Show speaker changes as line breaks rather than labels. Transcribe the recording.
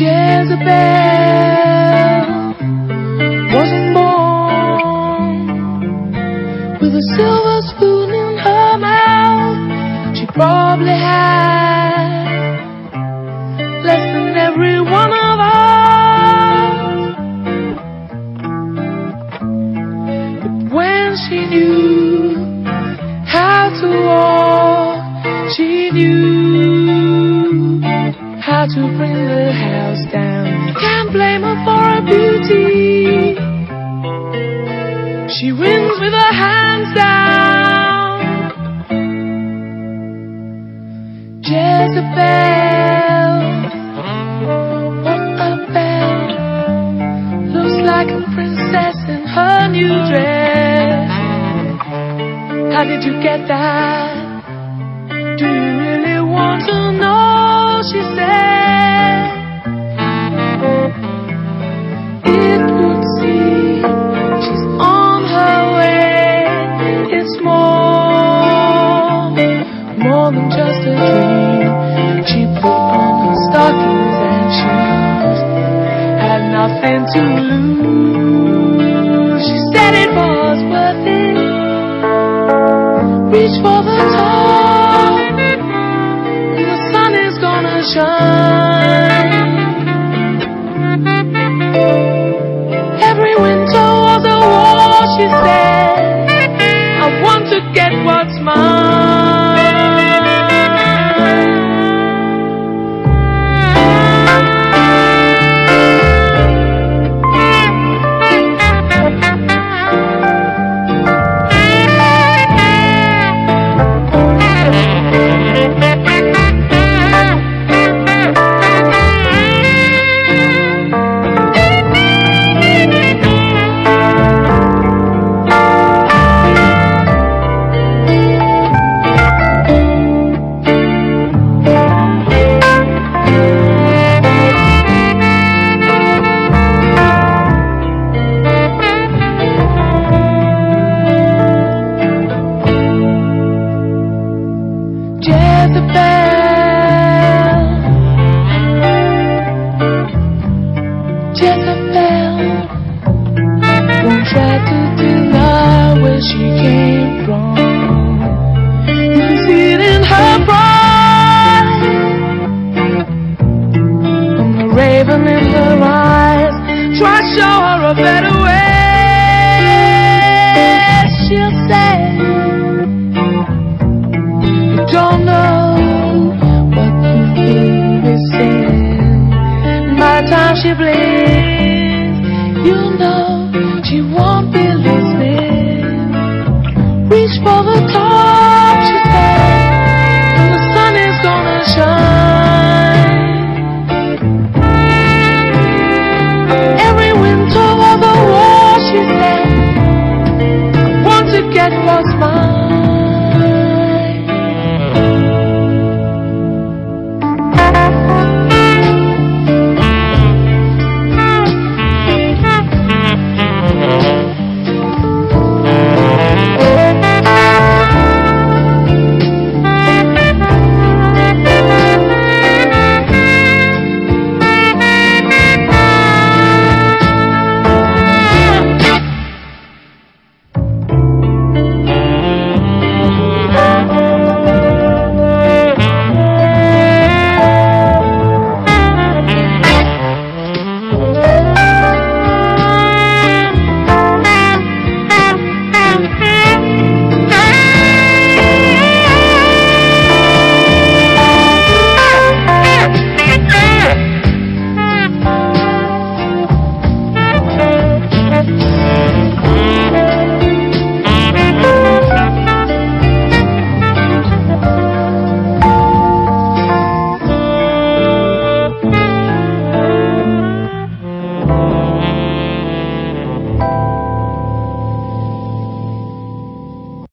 Jezebel wasn't born with a silver spoon in her mouth. She probably had less than every one of us. But when she knew how to walk, she knew how to breathe. What. Looks like a princess in her new dress. How did you get that? Do you really want to know? She said it was worth it. Reach for the top, and the sun is gonna shine. Every was a war, she said. I want to get what's mine. A better way. She'll say, You don't know what you've been missing. By the time she blinks, you know she won't be listening. Reach for the top.